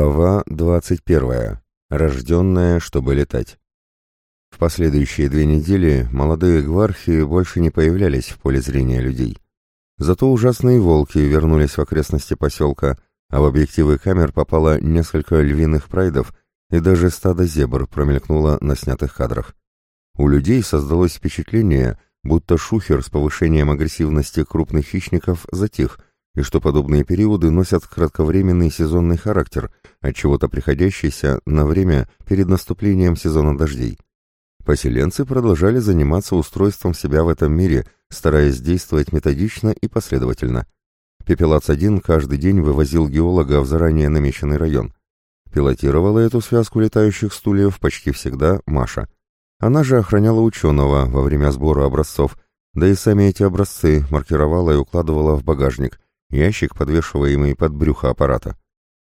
Глава 21. Рожденная, чтобы летать. В последующие две недели молодые гвархи больше не появлялись в поле зрения людей. Зато ужасные волки вернулись в окрестности поселка, а в объективы камер попало несколько львиных прайдов, и даже стадо зебр промелькнуло на снятых кадрах. У людей создалось впечатление, будто шухер с повышением агрессивности крупных хищников затих – и что подобные периоды носят кратковременный сезонный характер, от чего-то приходящийся на время перед наступлением сезона дождей. Поселенцы продолжали заниматься устройством себя в этом мире, стараясь действовать методично и последовательно. Пепелац-1 каждый день вывозил геолога в заранее намеченный район. Пилотировала эту связку летающих стульев почти всегда Маша. Она же охраняла ученого во время сбора образцов, да и сами эти образцы маркировала и укладывала в багажник – ящик, подвешиваемый под брюхо аппарата.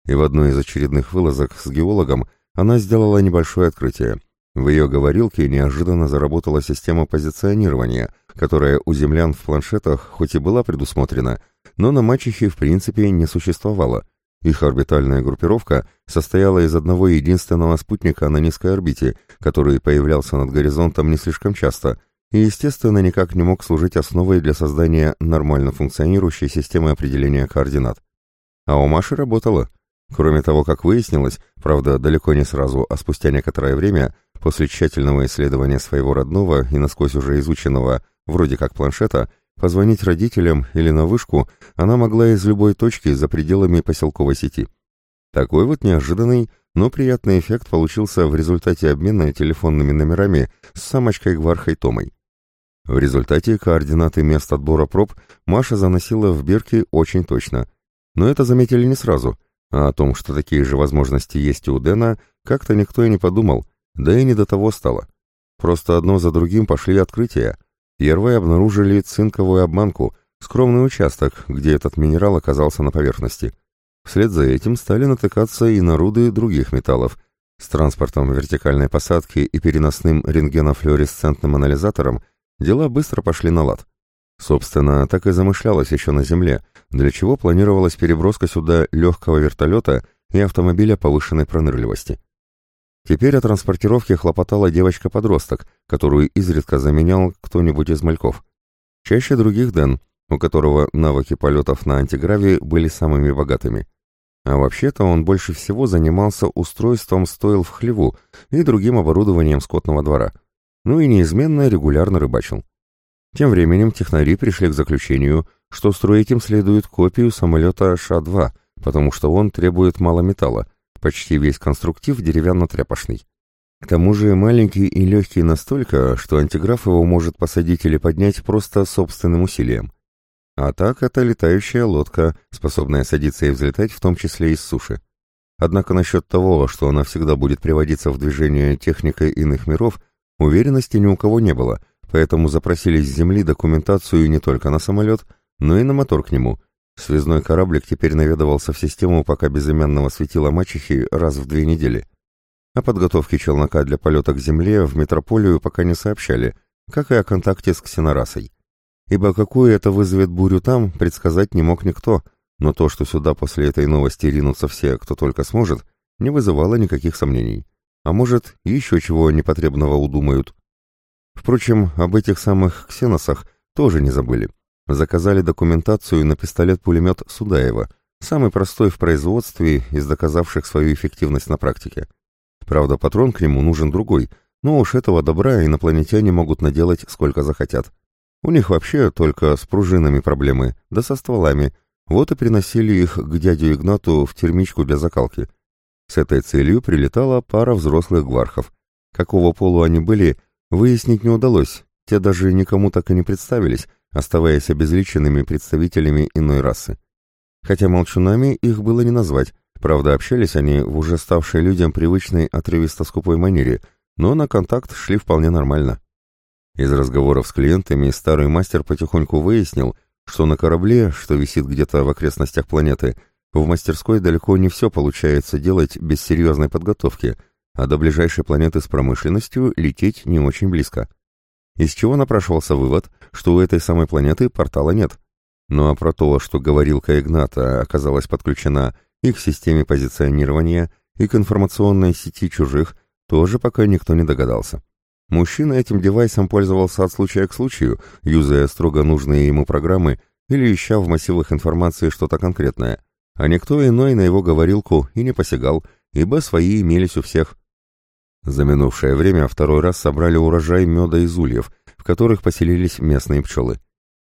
И в одной из очередных вылазок с геологом она сделала небольшое открытие. В ее говорилке неожиданно заработала система позиционирования, которая у землян в планшетах хоть и была предусмотрена, но на мачехе в принципе не существовала. Их орбитальная группировка состояла из одного единственного спутника на низкой орбите, который появлялся над горизонтом не слишком часто – и, естественно, никак не мог служить основой для создания нормально функционирующей системы определения координат. А у Маши работало. Кроме того, как выяснилось, правда, далеко не сразу, а спустя некоторое время, после тщательного исследования своего родного и насквозь уже изученного, вроде как планшета, позвонить родителям или на вышку она могла из любой точки за пределами поселковой сети. Такой вот неожиданный, но приятный эффект получился в результате обмена телефонными номерами с самочкой Гвархой Томой. В результате координаты мест отбора проб Маша заносила в бирки очень точно. Но это заметили не сразу, а о том, что такие же возможности есть и у Дэна, как-то никто и не подумал, да и не до того стало. Просто одно за другим пошли открытия. Первые обнаружили цинковую обманку, скромный участок, где этот минерал оказался на поверхности. Вслед за этим стали натыкаться и на руды других металлов. С транспортом вертикальной посадки и переносным рентгенофлюоресцентным анализатором – Дела быстро пошли на лад. Собственно, так и замышлялось еще на Земле, для чего планировалась переброска сюда легкого вертолета и автомобиля повышенной пронырливости. Теперь о транспортировке хлопотала девочка-подросток, которую изредка заменял кто-нибудь из мальков. Чаще других Дэн, у которого навыки полетов на антигравии были самыми богатыми. А вообще-то он больше всего занимался устройством стойл в хлеву и другим оборудованием скотного двора – ну и неизменно регулярно рыбачил. Тем временем технари пришли к заключению, что строить им следует копию самолета Ша-2, потому что он требует мало металла, почти весь конструктив деревянно-тряпошный. К тому же маленький и легкий настолько, что антиграф его может посадить или поднять просто собственным усилием. А так это летающая лодка, способная садиться и взлетать в том числе из суши. Однако насчет того, что она всегда будет приводиться в движение техникой иных миров, Уверенности ни у кого не было, поэтому запросили с земли документацию не только на самолет, но и на мотор к нему. Связной кораблик теперь наведывался в систему пока безымянного светила мачехи раз в две недели. О подготовке челнока для полета к Земле в метрополию пока не сообщали, как и о контакте с ксенорасой. Ибо какую это вызовет бурю там, предсказать не мог никто, но то, что сюда после этой новости ринутся все, кто только сможет, не вызывало никаких сомнений. А может, еще чего непотребного удумают. Впрочем, об этих самых ксеносах тоже не забыли. Заказали документацию на пистолет-пулемет Судаева, самый простой в производстве из доказавших свою эффективность на практике. Правда, патрон к нему нужен другой, но уж этого добра инопланетяне могут наделать сколько захотят. У них вообще только с пружинами проблемы, да со стволами. Вот и приносили их к дяде Игнату в термичку для закалки. С этой целью прилетала пара взрослых гвархов. Какого полу они были, выяснить не удалось, те даже никому так и не представились, оставаясь обезличенными представителями иной расы. Хотя молчунами их было не назвать, правда общались они в уже ставшей людям привычной отрывисто-скупой манере, но на контакт шли вполне нормально. Из разговоров с клиентами старый мастер потихоньку выяснил, что на корабле, что висит где-то в окрестностях планеты, в мастерской далеко не все получается делать без серьезной подготовки, а до ближайшей планеты с промышленностью лететь не очень близко. Из чего напрашивался вывод, что у этой самой планеты портала нет. Ну а про то, что говорилка Игната оказалась подключена и к системе позиционирования, и к информационной сети чужих тоже пока никто не догадался. Мужчина этим девайсом пользовался от случая к случаю, юзая строго нужные ему программы или ища в массивах информации что-то конкретное, а никто иной на его говорилку и не посягал, ибо свои имелись у всех. За минувшее время второй раз собрали урожай меда из ульев, в которых поселились местные пчелы.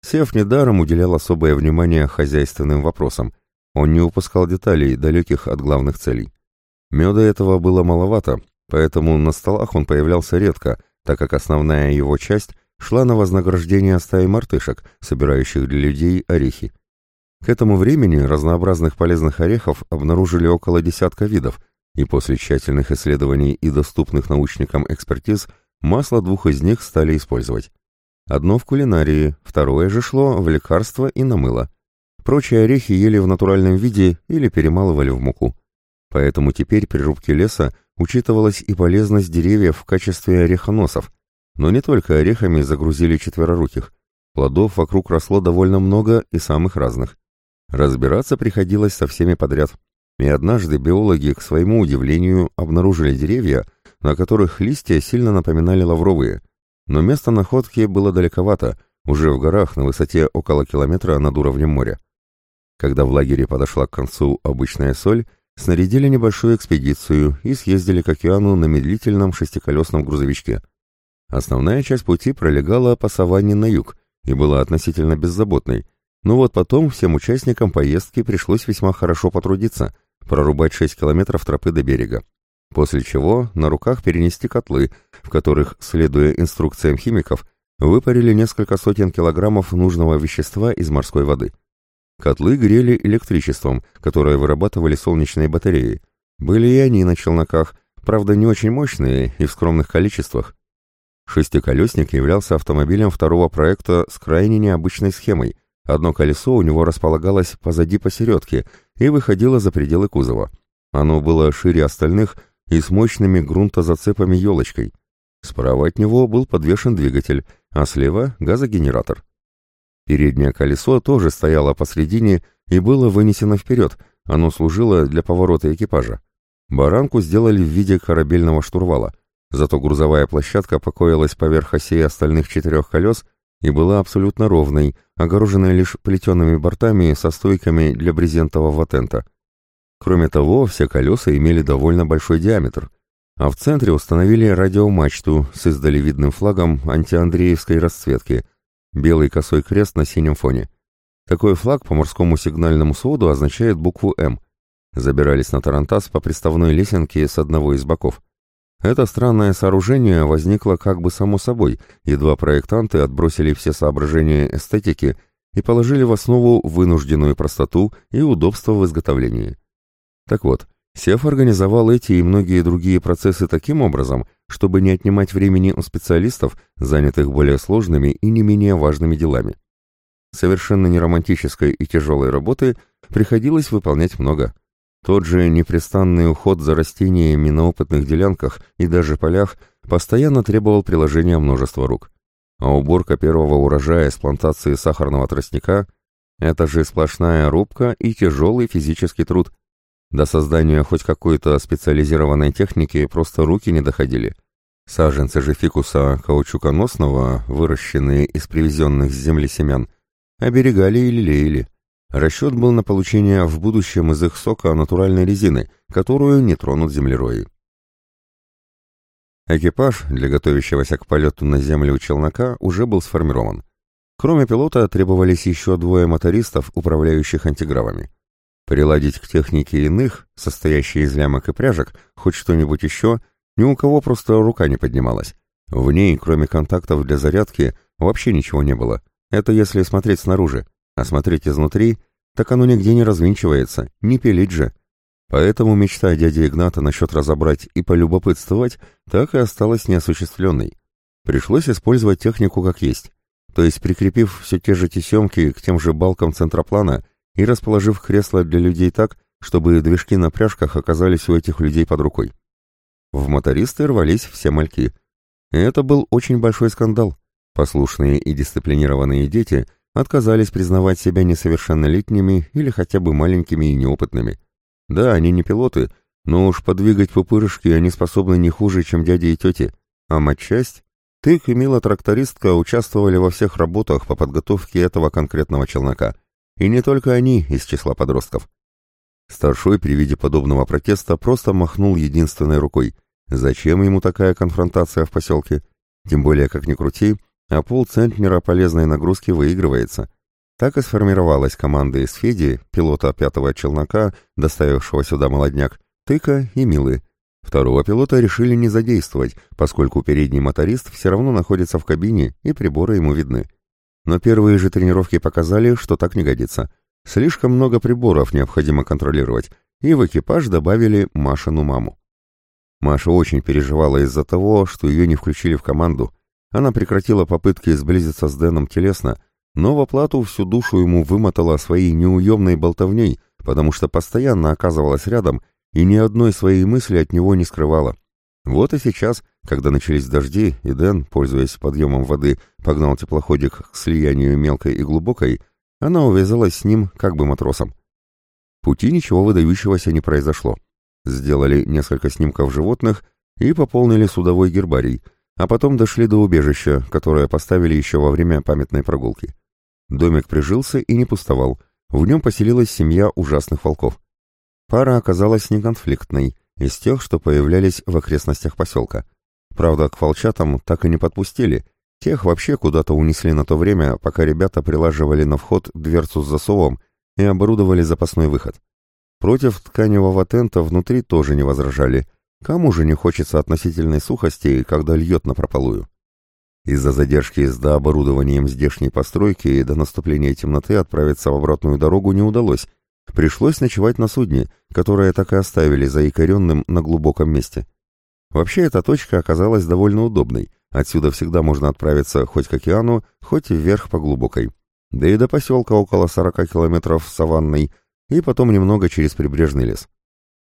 Сев недаром уделял особое внимание хозяйственным вопросам. Он не упускал деталей, далеких от главных целей. Меда этого было маловато, поэтому на столах он появлялся редко, так как основная его часть шла на вознаграждение стаи мартышек, собирающих для людей орехи. К этому времени разнообразных полезных орехов обнаружили около десятка видов, и после тщательных исследований и доступных научникам экспертиз масло двух из них стали использовать. Одно в кулинарии, второе же шло в лекарства и на мыло. Прочие орехи ели в натуральном виде или перемалывали в муку. Поэтому теперь при рубке леса учитывалась и полезность деревьев в качестве орехоносов, но не только орехами загрузили четвероруких. Плодов вокруг росло довольно много и самых разных. Разбираться приходилось со всеми подряд. И однажды биологи, к своему удивлению, обнаружили деревья, на которых листья сильно напоминали лавровые. Но место находки было далековато, уже в горах на высоте около километра над уровнем моря. Когда в лагере подошла к концу обычная соль, снарядили небольшую экспедицию и съездили к океану на медлительном шестиколесном грузовичке. Основная часть пути пролегала по саванне на юг и была относительно беззаботной, но вот потом всем участникам поездки пришлось весьма хорошо потрудиться, прорубать 6 километров тропы до берега. После чего на руках перенести котлы, в которых, следуя инструкциям химиков, выпарили несколько сотен килограммов нужного вещества из морской воды. Котлы грели электричеством, которое вырабатывали солнечные батареи. Были и они на челноках, правда не очень мощные и в скромных количествах. Шестиколесник являлся автомобилем второго проекта с крайне необычной схемой. Одно колесо у него располагалось позади посередке и выходило за пределы кузова. Оно было шире остальных и с мощными грунтозацепами елочкой. Справа от него был подвешен двигатель, а слева — газогенератор. Переднее колесо тоже стояло посредине и было вынесено вперед, оно служило для поворота экипажа. Баранку сделали в виде корабельного штурвала, зато грузовая площадка покоилась поверх осей остальных четырех колес и была абсолютно ровной, огороженной лишь плетеными бортами со стойками для брезентового тента. Кроме того, все колеса имели довольно большой диаметр, а в центре установили радиомачту с издали видным флагом антиандреевской расцветки – Белый косой крест на синем фоне. Такой флаг по морскому сигнальному своду означает букву «М». Забирались на Тарантас по приставной лесенке с одного из боков. Это странное сооружение возникло как бы само собой, едва проектанты отбросили все соображения эстетики и положили в основу вынужденную простоту и удобство в изготовлении. Так вот, Сев организовал эти и многие другие процессы таким образом, чтобы не отнимать времени у специалистов, занятых более сложными и не менее важными делами. Совершенно неромантической и тяжелой работы приходилось выполнять много. Тот же непрестанный уход за растениями на опытных делянках и даже полях постоянно требовал приложения множества рук. А уборка первого урожая с плантации сахарного тростника – это же сплошная рубка и тяжелый физический труд – до создания хоть какой-то специализированной техники просто руки не доходили. Саженцы же фикуса каучуконосного, выращенные из привезенных с земли семян, оберегали и лелеяли. Расчет был на получение в будущем из их сока натуральной резины, которую не тронут землерои. Экипаж для готовящегося к полету на землю челнока уже был сформирован. Кроме пилота требовались еще двое мотористов, управляющих антигравами. Приладить к технике иных, состоящей из лямок и пряжек, хоть что-нибудь еще, ни у кого просто рука не поднималась. В ней, кроме контактов для зарядки, вообще ничего не было. Это если смотреть снаружи, а смотреть изнутри, так оно нигде не развинчивается, не пилить же. Поэтому мечта дяди Игната насчет разобрать и полюбопытствовать так и осталась неосуществленной. Пришлось использовать технику как есть, то есть прикрепив все те же тесемки к тем же балкам центроплана и расположив кресло для людей так, чтобы движки на пряжках оказались у этих людей под рукой. В мотористы рвались все мальки. И это был очень большой скандал. Послушные и дисциплинированные дети отказались признавать себя несовершеннолетними или хотя бы маленькими и неопытными. Да, они не пилоты, но уж подвигать пупырышки они способны не хуже, чем дяди и тети. А матчасть? Тык и Мила-трактористка участвовали во всех работах по подготовке этого конкретного челнока. И не только они из числа подростков. Старшой при виде подобного протеста просто махнул единственной рукой. Зачем ему такая конфронтация в поселке? Тем более, как ни крути, а полцентнера полезной нагрузки выигрывается. Так и сформировалась команда из Феди, пилота пятого челнока, доставившего сюда молодняк, Тыка и Милы. Второго пилота решили не задействовать, поскольку передний моторист все равно находится в кабине и приборы ему видны. Но первые же тренировки показали, что так не годится. Слишком много приборов необходимо контролировать, и в экипаж добавили Машину маму. Маша очень переживала из-за того, что ее не включили в команду. Она прекратила попытки сблизиться с Дэном телесно, но в оплату всю душу ему вымотала своей неуемной болтовней, потому что постоянно оказывалась рядом и ни одной своей мысли от него не скрывала. Вот и сейчас, когда начались дожди, и Дэн, пользуясь подъемом воды, погнал теплоходик к слиянию мелкой и глубокой, она увязалась с ним как бы матросом. Пути ничего выдающегося не произошло. Сделали несколько снимков животных и пополнили судовой гербарий, а потом дошли до убежища, которое поставили еще во время памятной прогулки. Домик прижился и не пустовал, в нем поселилась семья ужасных волков. Пара оказалась неконфликтной, из тех, что появлялись в окрестностях поселка. Правда, к волчатам так и не подпустили — Тех вообще куда-то унесли на то время, пока ребята прилаживали на вход дверцу с засовом и оборудовали запасной выход. Против тканевого тента внутри тоже не возражали. Кому же не хочется относительной сухости, когда льет на прополую? Из-за задержки с дооборудованием здешней постройки до наступления темноты отправиться в обратную дорогу не удалось. Пришлось ночевать на судне, которое так и оставили заикаренным на глубоком месте. Вообще эта точка оказалась довольно удобной, Отсюда всегда можно отправиться хоть к океану, хоть вверх по глубокой. Да и до поселка около 40 километров саванной, и потом немного через прибрежный лес.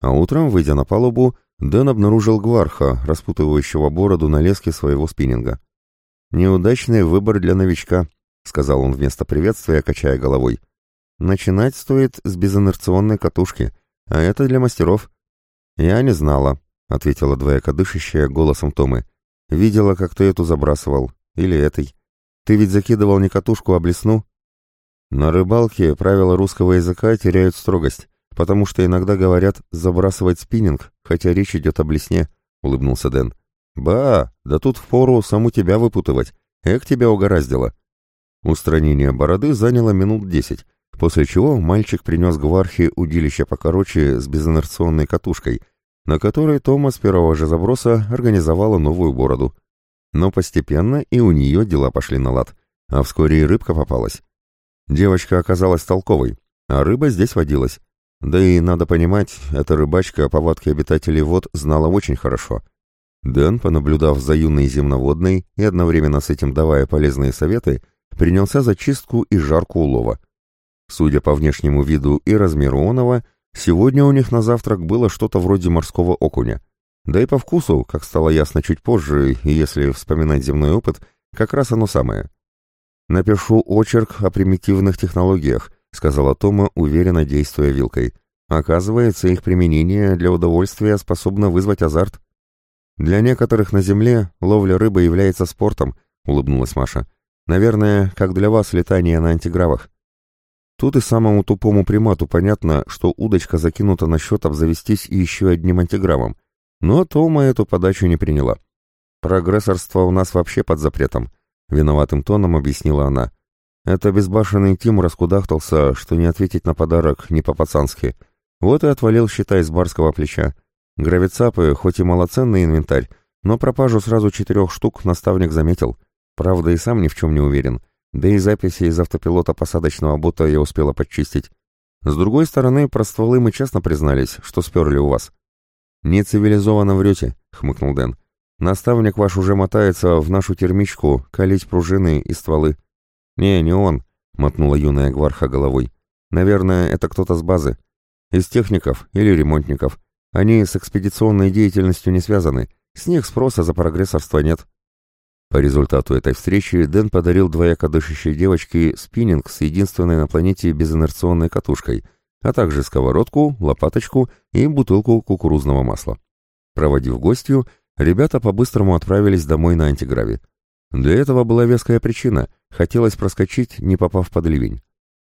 А утром, выйдя на палубу, Дэн обнаружил гварха, распутывающего бороду на леске своего спиннинга. «Неудачный выбор для новичка», — сказал он вместо приветствия, качая головой. «Начинать стоит с безинерционной катушки, а это для мастеров». «Я не знала», — ответила двоякодышащая голосом Томы. Видела, как ты эту забрасывал. Или этой. Ты ведь закидывал не катушку, а блесну? На рыбалке правила русского языка теряют строгость, потому что иногда говорят «забрасывать спиннинг», хотя речь идет о блесне, — улыбнулся Дэн. «Ба, да тут впору саму тебя выпутывать. Эх, тебя угораздило». Устранение бороды заняло минут десять, после чего мальчик принес гвархи удилище покороче с безинерционной катушкой — на которой Тома с первого же заброса организовала новую бороду. Но постепенно и у нее дела пошли на лад, а вскоре и рыбка попалась. Девочка оказалась толковой, а рыба здесь водилась. Да и, надо понимать, эта рыбачка повадки обитателей вод знала очень хорошо. Дэн, понаблюдав за юной земноводной и одновременно с этим давая полезные советы, принялся за чистку и жарку улова. Судя по внешнему виду и размеру оного, Сегодня у них на завтрак было что-то вроде морского окуня. Да и по вкусу, как стало ясно чуть позже, если вспоминать земной опыт, как раз оно самое. «Напишу очерк о примитивных технологиях», — сказала Тома, уверенно действуя вилкой. «Оказывается, их применение для удовольствия способно вызвать азарт». «Для некоторых на Земле ловля рыбы является спортом», — улыбнулась Маша. «Наверное, как для вас летание на антигравах». Тут и самому тупому примату понятно, что удочка закинута на счет обзавестись еще одним антиграммом. Но Тома эту подачу не приняла. «Прогрессорство у нас вообще под запретом», — виноватым тоном объяснила она. «Это безбашенный Тим раскудахтался, что не ответить на подарок не по-пацански. Вот и отвалил, считай, с барского плеча. Гравицапы, хоть и малоценный инвентарь, но пропажу сразу четырех штук наставник заметил. Правда, и сам ни в чем не уверен. Да и записи из автопилота посадочного бота я успела подчистить. С другой стороны, про стволы мы честно признались, что сперли у вас. «Не цивилизованно врете», — хмыкнул Дэн. «Наставник ваш уже мотается в нашу термичку калить пружины и стволы». «Не, не он», — мотнула юная гварха головой. «Наверное, это кто-то с базы. Из техников или ремонтников. Они с экспедиционной деятельностью не связаны. С них спроса за прогрессорство нет». По результату этой встречи Дэн подарил двояко дышащей девочке спиннинг с единственной на планете безинерционной катушкой, а также сковородку, лопаточку и бутылку кукурузного масла. Проводив гостью, ребята по-быстрому отправились домой на антиграве. Для этого была веская причина — хотелось проскочить, не попав под ливень.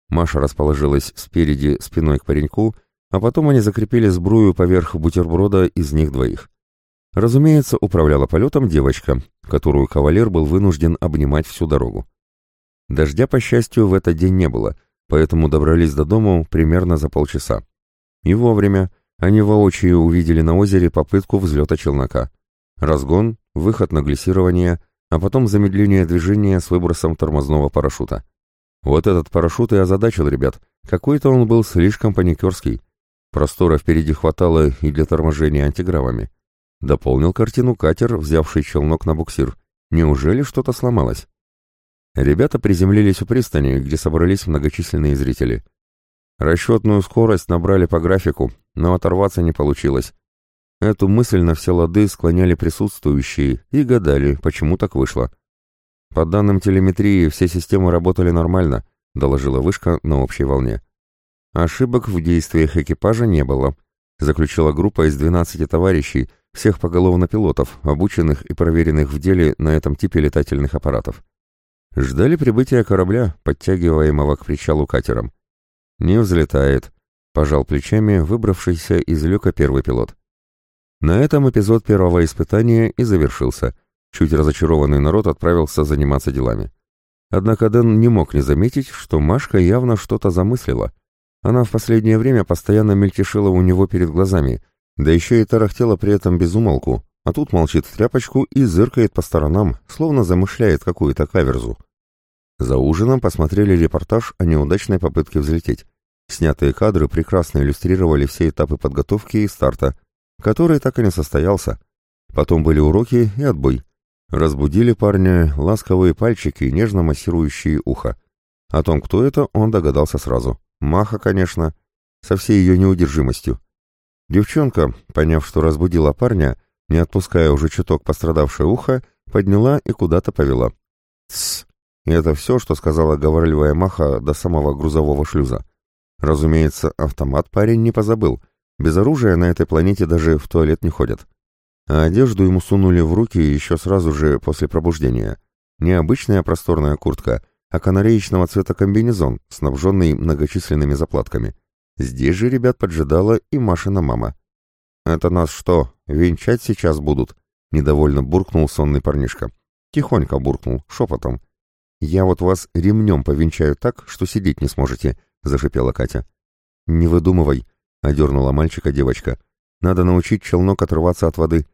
Маша расположилась спереди спиной к пареньку, а потом они закрепили сбрую поверх бутерброда из них двоих. Разумеется, управляла полетом девочка, которую кавалер был вынужден обнимать всю дорогу. Дождя, по счастью, в этот день не было, поэтому добрались до дома примерно за полчаса. И вовремя они воочию увидели на озере попытку взлета челнока. Разгон, выход на глиссирование, а потом замедление движения с выбросом тормозного парашюта. Вот этот парашют и озадачил ребят. Какой-то он был слишком паникерский. Простора впереди хватало и для торможения антигравами. Дополнил картину катер, взявший челнок на буксир. Неужели что-то сломалось? Ребята приземлились у пристани, где собрались многочисленные зрители. Расчетную скорость набрали по графику, но оторваться не получилось. Эту мысль на все лады склоняли присутствующие и гадали, почему так вышло. По данным телеметрии, все системы работали нормально, доложила вышка на общей волне. Ошибок в действиях экипажа не было, заключила группа из 12 товарищей, всех поголовно пилотов, обученных и проверенных в деле на этом типе летательных аппаратов. Ждали прибытия корабля, подтягиваемого к причалу катером. «Не взлетает», — пожал плечами выбравшийся из люка первый пилот. На этом эпизод первого испытания и завершился. Чуть разочарованный народ отправился заниматься делами. Однако Дэн не мог не заметить, что Машка явно что-то замыслила. Она в последнее время постоянно мельтешила у него перед глазами, да еще и тарахтела при этом без умолку, а тут молчит в тряпочку и зыркает по сторонам, словно замышляет какую-то каверзу. За ужином посмотрели репортаж о неудачной попытке взлететь. Снятые кадры прекрасно иллюстрировали все этапы подготовки и старта, который так и не состоялся. Потом были уроки и отбой. Разбудили парня ласковые пальчики, нежно массирующие ухо. О том, кто это, он догадался сразу. Маха, конечно, со всей ее неудержимостью. Девчонка, поняв, что разбудила парня, не отпуская уже чуток пострадавшее ухо, подняла и куда-то повела. «Тссс!» И это все, что сказала говорливая Маха до самого грузового шлюза. Разумеется, автомат парень не позабыл, без оружия на этой планете даже в туалет не ходят. А одежду ему сунули в руки еще сразу же после пробуждения. Не обычная просторная куртка, а канареечного цвета комбинезон, снабженный многочисленными заплатками. Здесь же ребят поджидала и Машина мама. «Это нас что, венчать сейчас будут?» — недовольно буркнул сонный парнишка. Тихонько буркнул, шепотом. «Я вот вас ремнем повенчаю так, что сидеть не сможете», — зашипела Катя. «Не выдумывай», — одернула мальчика девочка. «Надо научить челнок отрываться от воды.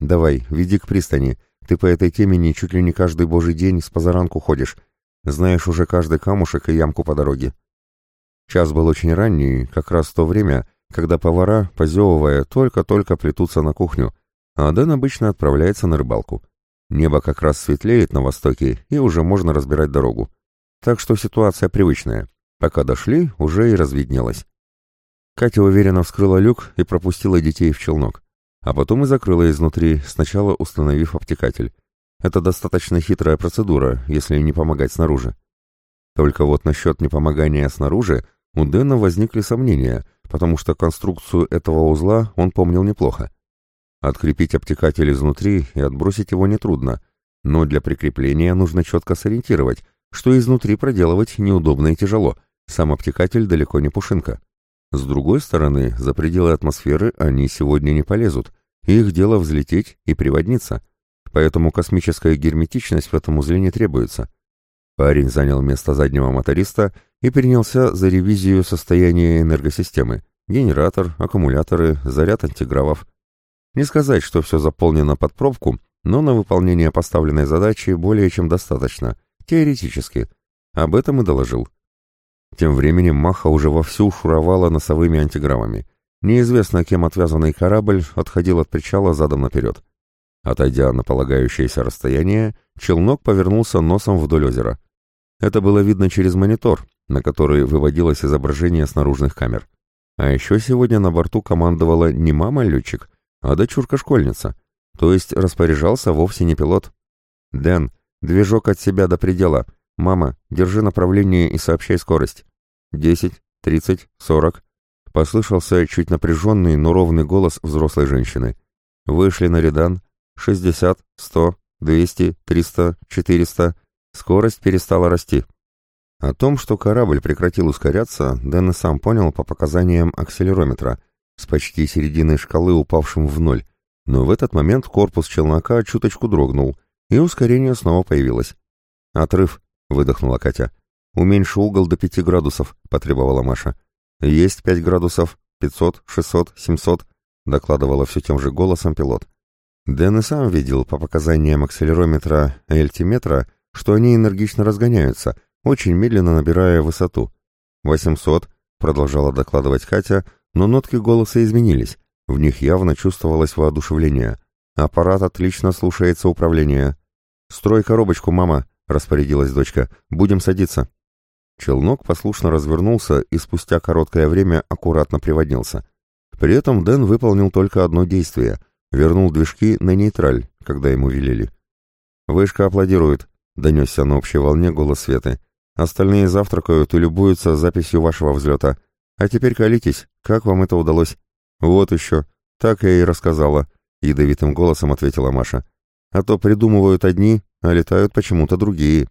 Давай, веди к пристани. Ты по этой теме чуть ли не каждый божий день с позаранку ходишь. Знаешь уже каждый камушек и ямку по дороге». Час был очень ранний, как раз то время, когда повара, позевывая, только-только плетутся на кухню, а Дэн обычно отправляется на рыбалку. Небо как раз светлеет на востоке, и уже можно разбирать дорогу. Так что ситуация привычная. Пока дошли, уже и разведнелось. Катя уверенно вскрыла люк и пропустила детей в челнок, а потом и закрыла изнутри, сначала установив обтекатель. Это достаточно хитрая процедура, если не помогать снаружи. Только вот насчет непомогания снаружи у Дэна возникли сомнения, потому что конструкцию этого узла он помнил неплохо. Открепить обтекатель изнутри и отбросить его нетрудно, но для прикрепления нужно четко сориентировать, что изнутри проделывать неудобно и тяжело, сам обтекатель далеко не пушинка. С другой стороны, за пределы атмосферы они сегодня не полезут, их дело взлететь и приводниться, поэтому космическая герметичность в этом узле не требуется. Парень занял место заднего моториста и принялся за ревизию состояния энергосистемы, генератор, аккумуляторы, заряд антигравов. Не сказать, что все заполнено под пробку, но на выполнение поставленной задачи более чем достаточно, теоретически. Об этом и доложил. Тем временем Маха уже вовсю шуровала носовыми антиграммами. Неизвестно, кем отвязанный корабль отходил от причала задом наперед. Отойдя на полагающееся расстояние, челнок повернулся носом вдоль озера. Это было видно через монитор, на который выводилось изображение с наружных камер. А еще сегодня на борту командовала не мама-летчик, а дочурка-школьница, то есть распоряжался вовсе не пилот. «Дэн, движок от себя до предела. Мама, держи направление и сообщай скорость. Десять, тридцать, сорок. Послышался чуть напряженный, но ровный голос взрослой женщины. Вышли на редан. 60, 100, 200, 300, 400. Скорость перестала расти. О том, что корабль прекратил ускоряться, Дэн и сам понял по показаниям акселерометра, с почти середины шкалы упавшим в ноль, но в этот момент корпус челнока чуточку дрогнул, и ускорение снова появилось. «Отрыв», — выдохнула Катя. «Уменьши угол до пяти градусов», — потребовала Маша. «Есть пять градусов, пятьсот, шестьсот, семьсот», — докладывала все тем же голосом пилот. Дэн и сам видел по показаниям акселерометра и альтиметра, что они энергично разгоняются, очень медленно набирая высоту. «Восемьсот», — продолжала докладывать Катя, но нотки голоса изменились. В них явно чувствовалось воодушевление. Аппарат отлично слушается управления. «Строй коробочку, мама», — распорядилась дочка. «Будем садиться». Челнок послушно развернулся и спустя короткое время аккуратно приводнился. При этом Дэн выполнил только одно действие — вернул движки на нейтраль, когда ему велели. «Вышка аплодирует», — донесся на общей волне голос Светы. «Остальные завтракают и любуются записью вашего взлета. А теперь колитесь, как вам это удалось?» «Вот еще. Так я и рассказала», — ядовитым голосом ответила Маша. «А то придумывают одни, а летают почему-то другие».